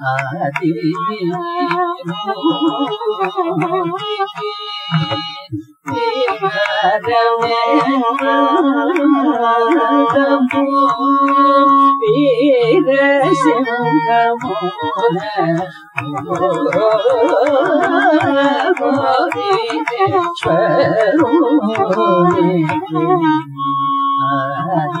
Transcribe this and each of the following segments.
啊，地，啊，地，啊，啊，地，啊，地，啊，地，啊，地，啊，地，啊，地，啊，地，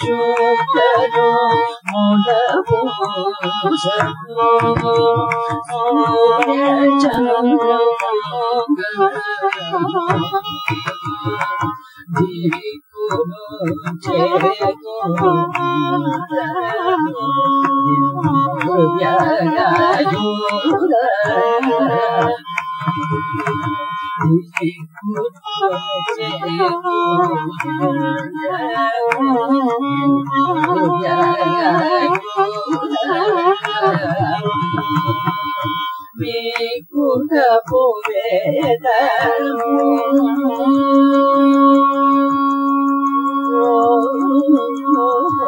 شوكنا مولاكم شكرا Thank you. 你不可，你不可，你不可，你不可，你不可不为难我。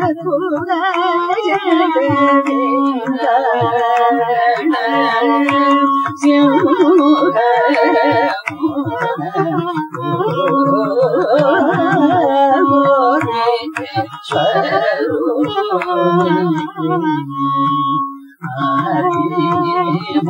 不能见得你来，就来不不不不的山路啊，寂寞寂寞。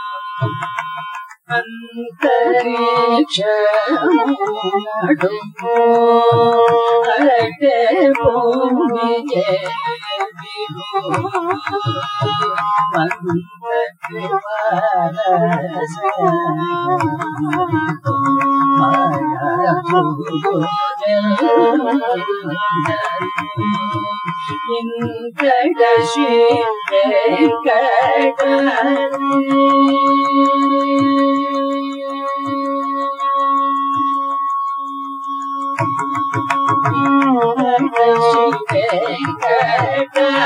அந்தரீட்சமுடும் அரட்டே பூமியே கடைசி கடை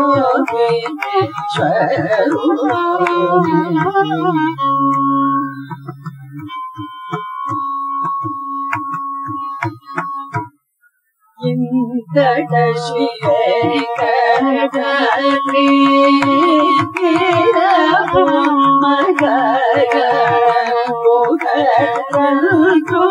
为全无。கதகி மகர முகர துரு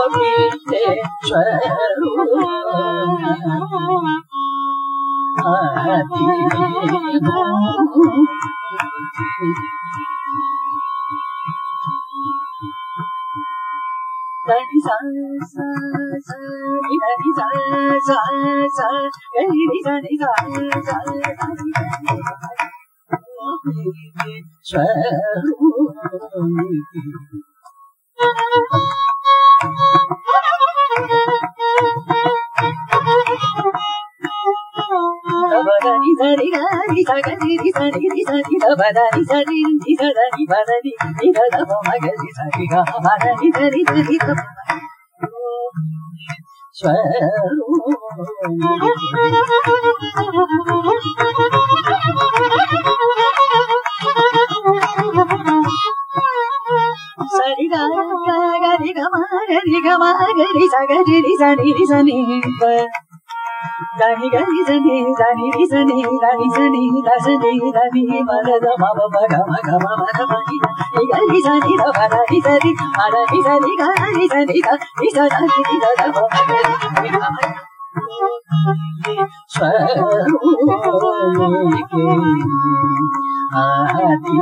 春风里。三三四四，三三三三，三三三三，我陪你春风里。சரி சரி. சரி சரி சரி பதனி சரி சரி பதனி இதோ மகரி சரி பதனி சரி சரி சரிதா రి గ మ గ రి గ మ గ రి స గ రి రి స ని రి స ని ద దని గ రి స ని ద ని రి స ని ద ని స ని ద స ని ద ని మ గ ద మ మ గ మ గ మ మ గ మ ని ని గ రి స ని ద మ ర రి స రి మ ర రి స ని గ రి స ని ద రి స ద ని రి ద ద మ గ రి గ మ స్వరూపే ఆతి